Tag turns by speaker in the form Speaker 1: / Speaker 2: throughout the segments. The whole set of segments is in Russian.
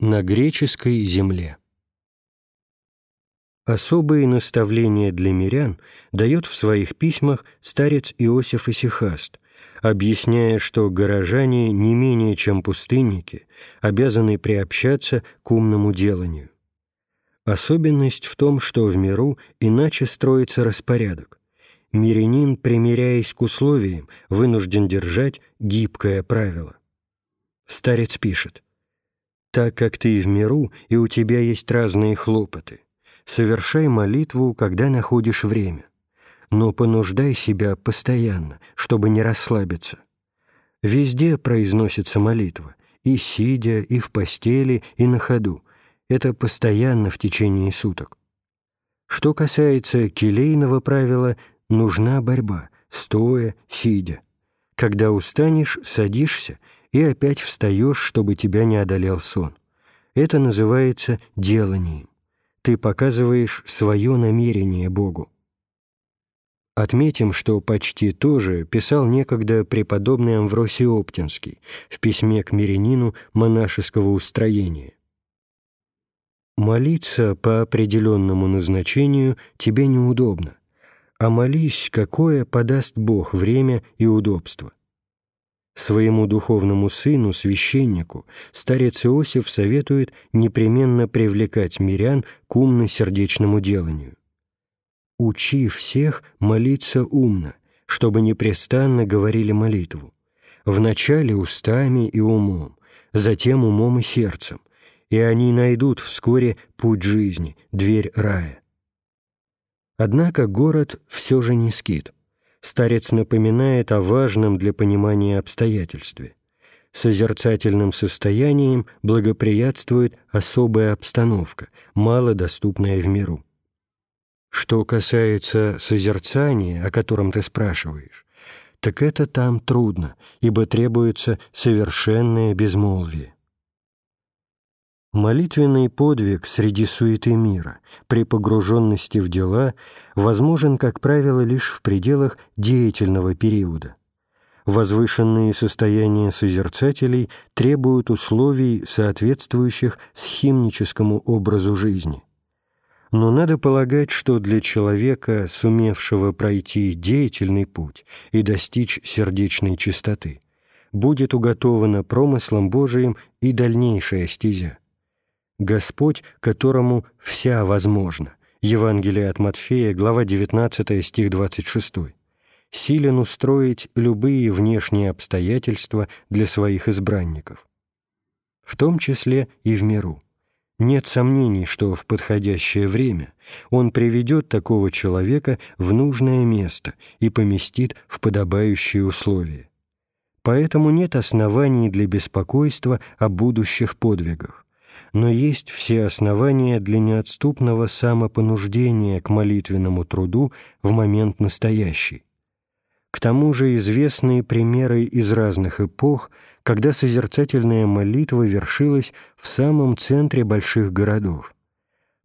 Speaker 1: На греческой земле. Особые наставления для мирян дает в своих письмах старец Иосиф Исихаст, объясняя, что горожане не менее чем пустынники обязаны приобщаться к умному деланию. Особенность в том, что в миру иначе строится распорядок. Мирянин, примиряясь к условиям, вынужден держать гибкое правило. Старец пишет – так как ты в миру, и у тебя есть разные хлопоты. Совершай молитву, когда находишь время. Но понуждай себя постоянно, чтобы не расслабиться. Везде произносится молитва, и сидя, и в постели, и на ходу. Это постоянно в течение суток. Что касается келейного правила, нужна борьба, стоя, сидя. Когда устанешь, садишься и опять встаешь, чтобы тебя не одолел сон. Это называется деланием. Ты показываешь свое намерение Богу. Отметим, что почти то же писал некогда преподобный Амвросий Оптинский в письме к мирянину монашеского устроения. «Молиться по определенному назначению тебе неудобно, а молись, какое подаст Бог время и удобство. Своему духовному сыну, священнику, старец Иосиф советует непременно привлекать мирян к умно-сердечному деланию. «Учи всех молиться умно, чтобы непрестанно говорили молитву, вначале устами и умом, затем умом и сердцем, и они найдут вскоре путь жизни, дверь рая». Однако город все же не скит – старец напоминает о важном для понимания обстоятельстве. Созерцательным состоянием благоприятствует особая обстановка, мало доступная в миру. Что касается созерцания, о котором ты спрашиваешь, так это там трудно, ибо требуется совершенное безмолвие. Молитвенный подвиг среди суеты мира, при погруженности в дела, возможен, как правило, лишь в пределах деятельного периода. Возвышенные состояния созерцателей требуют условий, соответствующих схимническому образу жизни. Но надо полагать, что для человека, сумевшего пройти деятельный путь и достичь сердечной чистоты, будет уготована промыслом Божиим и дальнейшая стезя. Господь, которому вся возможна. Евангелие от Матфея, глава 19, стих 26. Силен устроить любые внешние обстоятельства для своих избранников. В том числе и в миру. Нет сомнений, что в подходящее время он приведет такого человека в нужное место и поместит в подобающие условия. Поэтому нет оснований для беспокойства о будущих подвигах но есть все основания для неотступного самопонуждения к молитвенному труду в момент настоящий. К тому же известные примеры из разных эпох, когда созерцательная молитва вершилась в самом центре больших городов.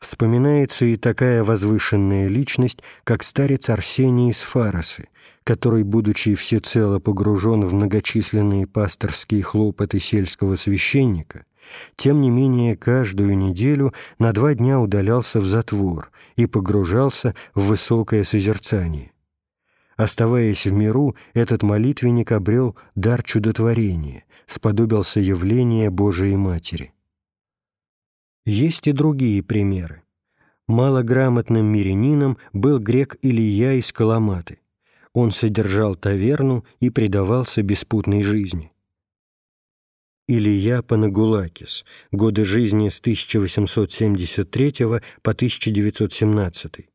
Speaker 1: Вспоминается и такая возвышенная личность, как старец Арсений из Фаросы, который, будучи всецело погружен в многочисленные пасторские хлопоты сельского священника, тем не менее, каждую неделю на два дня удалялся в затвор и погружался в высокое созерцание. Оставаясь в миру, этот молитвенник обрел дар чудотворения, сподобился явления Божией Матери. Есть и другие примеры. Малограмотным мирянином был грек Илья из Каламаты. Он содержал таверну и предавался беспутной жизни. Илья Панагулакис, годы жизни с 1873 по 1917,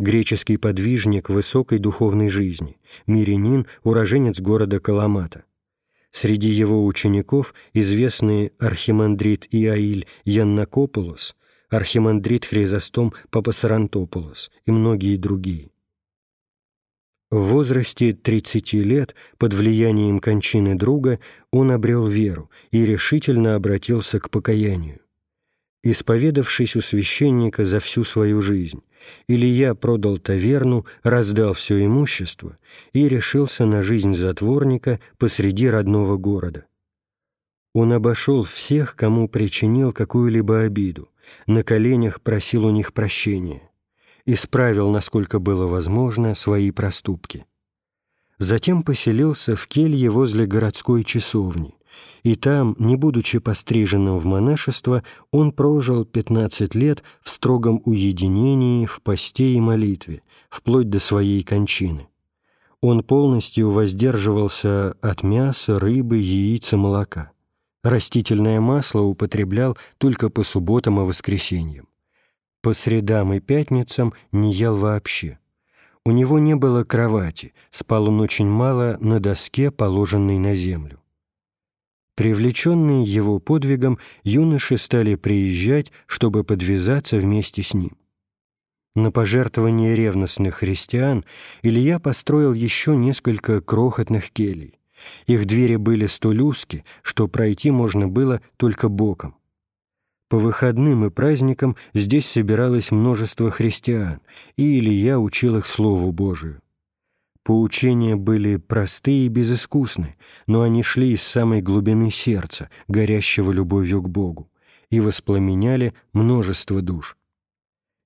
Speaker 1: греческий подвижник высокой духовной жизни, мирянин, уроженец города Каламата. Среди его учеников известные архимандрит Иаиль Яннакопулос, архимандрит Хризостом Папасарантопулос и многие другие. В возрасте 30 лет, под влиянием кончины друга, он обрел веру и решительно обратился к покаянию. Исповедавшись у священника за всю свою жизнь, Илья продал таверну, раздал все имущество и решился на жизнь затворника посреди родного города. Он обошел всех, кому причинил какую-либо обиду, на коленях просил у них прощения, исправил, насколько было возможно, свои проступки. Затем поселился в келье возле городской часовни, и там, не будучи постриженным в монашество, он прожил 15 лет в строгом уединении, в посте и молитве, вплоть до своей кончины. Он полностью воздерживался от мяса, рыбы, яиц и молока. Растительное масло употреблял только по субботам и воскресеньям. По средам и пятницам не ел вообще. У него не было кровати, спал он очень мало на доске, положенной на землю. Привлеченные его подвигом, юноши стали приезжать, чтобы подвязаться вместе с ним. На пожертвование ревностных христиан Илья построил еще несколько крохотных келей. Их двери были столь узки, что пройти можно было только боком. По выходным и праздникам здесь собиралось множество христиан, и Илья учил их Слову Божию. Поучения были простые и безыскусны, но они шли из самой глубины сердца, горящего любовью к Богу, и воспламеняли множество душ.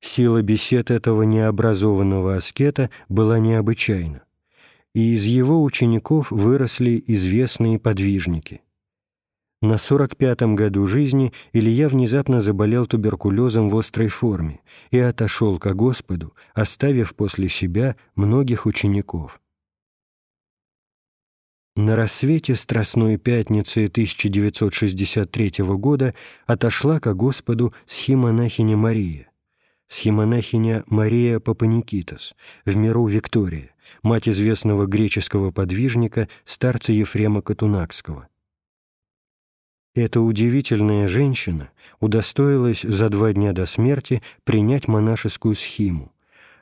Speaker 1: Сила бесед этого необразованного аскета была необычайна и из его учеников выросли известные подвижники. На 45-м году жизни Илья внезапно заболел туберкулезом в острой форме и отошел ко Господу, оставив после себя многих учеников. На рассвете Страстной Пятницы 1963 года отошла ко Господу схимонахиня Мария, схимонахиня Мария Папаникитас, в миру Виктория, мать известного греческого подвижника, старца Ефрема Катунакского. Эта удивительная женщина удостоилась за два дня до смерти принять монашескую схиму,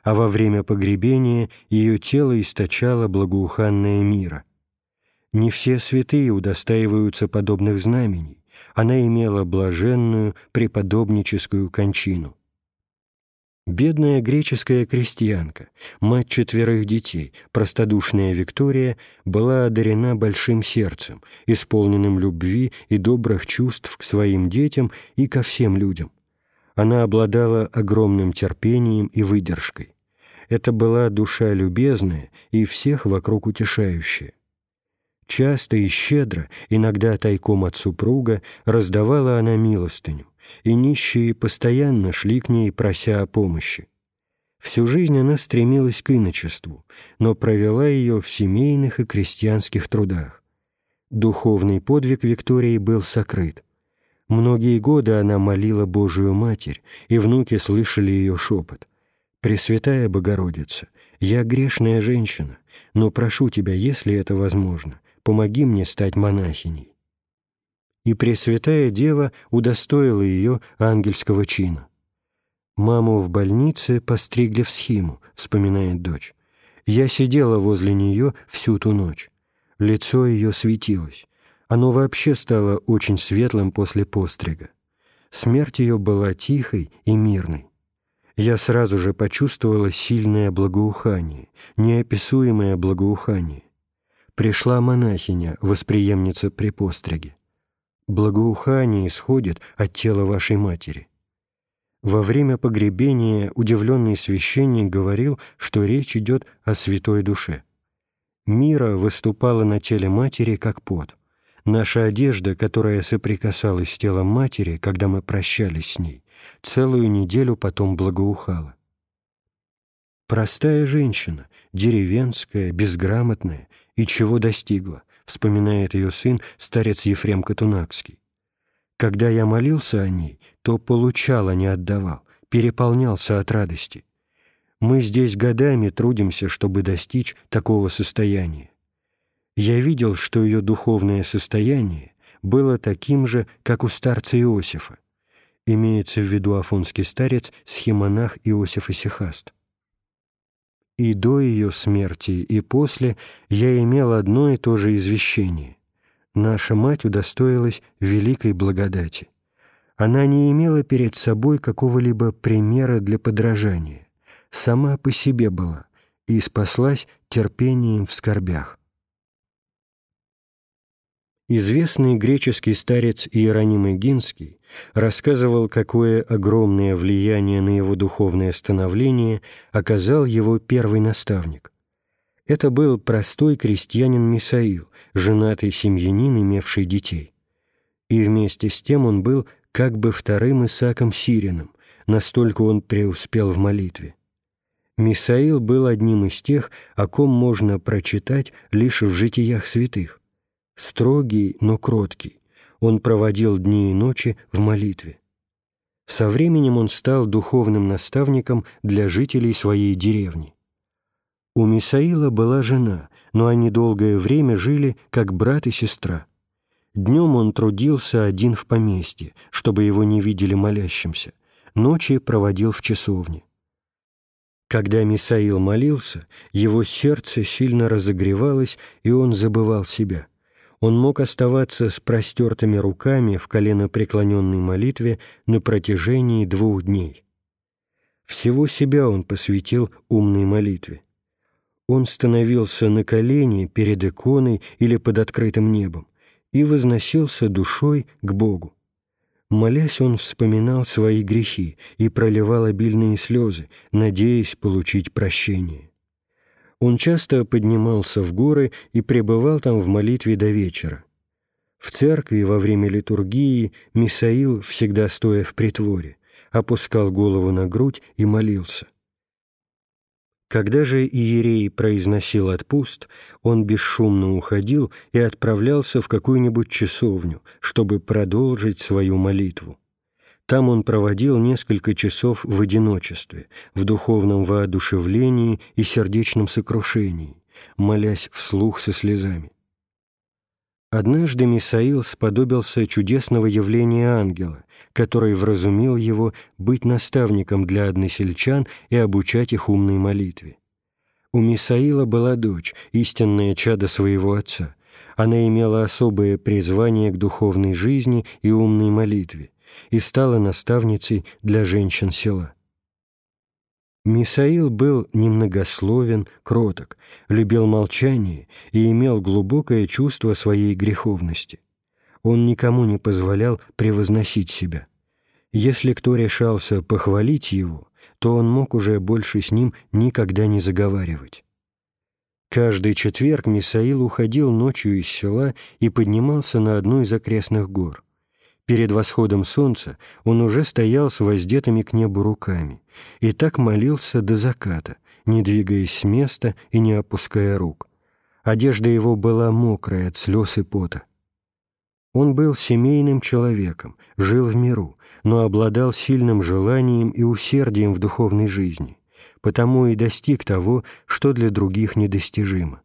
Speaker 1: а во время погребения ее тело источало благоуханное мира. Не все святые удостаиваются подобных знамений, она имела блаженную преподобническую кончину. Бедная греческая крестьянка, мать четверых детей, простодушная Виктория, была одарена большим сердцем, исполненным любви и добрых чувств к своим детям и ко всем людям. Она обладала огромным терпением и выдержкой. Это была душа любезная и всех вокруг утешающая. Часто и щедро, иногда тайком от супруга, раздавала она милостыню, и нищие постоянно шли к ней, прося о помощи. Всю жизнь она стремилась к иночеству, но провела ее в семейных и крестьянских трудах. Духовный подвиг Виктории был сокрыт. Многие годы она молила Божию Матерь, и внуки слышали ее шепот. «Пресвятая Богородица, я грешная женщина, но прошу тебя, если это возможно, помоги мне стать монахиней и Пресвятая Дева удостоила ее ангельского чина. «Маму в больнице постригли в схиму», — вспоминает дочь. «Я сидела возле нее всю ту ночь. Лицо ее светилось. Оно вообще стало очень светлым после пострига. Смерть ее была тихой и мирной. Я сразу же почувствовала сильное благоухание, неописуемое благоухание. Пришла монахиня, восприемница при постриге благоухание исходит от тела вашей матери». Во время погребения удивленный священник говорил, что речь идет о святой душе. Мира выступала на теле матери как пот. Наша одежда, которая соприкасалась с телом матери, когда мы прощались с ней, целую неделю потом благоухала. Простая женщина, деревенская, безграмотная, и чего достигла – вспоминает ее сын, старец Ефрем Катунакский. «Когда я молился о ней, то получал, а не отдавал, переполнялся от радости. Мы здесь годами трудимся, чтобы достичь такого состояния. Я видел, что ее духовное состояние было таким же, как у старца Иосифа. Имеется в виду афонский старец, схемонах Иосиф Исихаст. И до ее смерти, и после я имел одно и то же извещение. Наша мать удостоилась великой благодати. Она не имела перед собой какого-либо примера для подражания. Сама по себе была и спаслась терпением в скорбях. Известный греческий старец Иероним Игинский рассказывал, какое огромное влияние на его духовное становление оказал его первый наставник. Это был простой крестьянин Мисаил, женатый семьянин, имевший детей. И вместе с тем он был как бы вторым Исааком Сириным, настолько он преуспел в молитве. Мисаил был одним из тех, о ком можно прочитать лишь в житиях святых. Строгий, но кроткий, он проводил дни и ночи в молитве. Со временем он стал духовным наставником для жителей своей деревни. У Мисаила была жена, но они долгое время жили как брат и сестра. Днем он трудился один в поместье, чтобы его не видели молящимся, ночи проводил в часовне. Когда Мисаил молился, его сердце сильно разогревалось, и он забывал себя. Он мог оставаться с простертыми руками в коленопреклоненной молитве на протяжении двух дней. Всего себя он посвятил умной молитве. Он становился на колени перед иконой или под открытым небом и возносился душой к Богу. Молясь, он вспоминал свои грехи и проливал обильные слезы, надеясь получить прощение. Он часто поднимался в горы и пребывал там в молитве до вечера. В церкви во время литургии Мисаил, всегда стоя в притворе, опускал голову на грудь и молился. Когда же иерей произносил отпуст, он бесшумно уходил и отправлялся в какую-нибудь часовню, чтобы продолжить свою молитву. Там он проводил несколько часов в одиночестве, в духовном воодушевлении и сердечном сокрушении, молясь вслух со слезами. Однажды Мисаил сподобился чудесного явления ангела, который вразумил его быть наставником для односельчан и обучать их умной молитве. У Мисаила была дочь, истинное чадо своего отца. Она имела особое призвание к духовной жизни и умной молитве и стала наставницей для женщин села. Мисаил был немногословен, кроток, любил молчание и имел глубокое чувство своей греховности. Он никому не позволял превозносить себя. Если кто решался похвалить его, то он мог уже больше с ним никогда не заговаривать. Каждый четверг Мисаил уходил ночью из села и поднимался на одну из окрестных гор. Перед восходом солнца он уже стоял с воздетыми к небу руками и так молился до заката, не двигаясь с места и не опуская рук. Одежда его была мокрая от слез и пота. Он был семейным человеком, жил в миру, но обладал сильным желанием и усердием в духовной жизни, потому и достиг того, что для других недостижимо.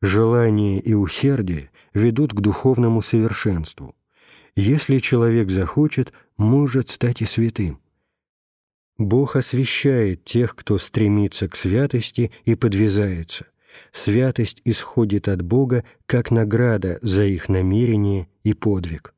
Speaker 1: Желание и усердие ведут к духовному совершенству – если человек захочет, может стать и святым. Бог освящает тех, кто стремится к святости и подвязается. Святость исходит от Бога как награда за их намерение и подвиг.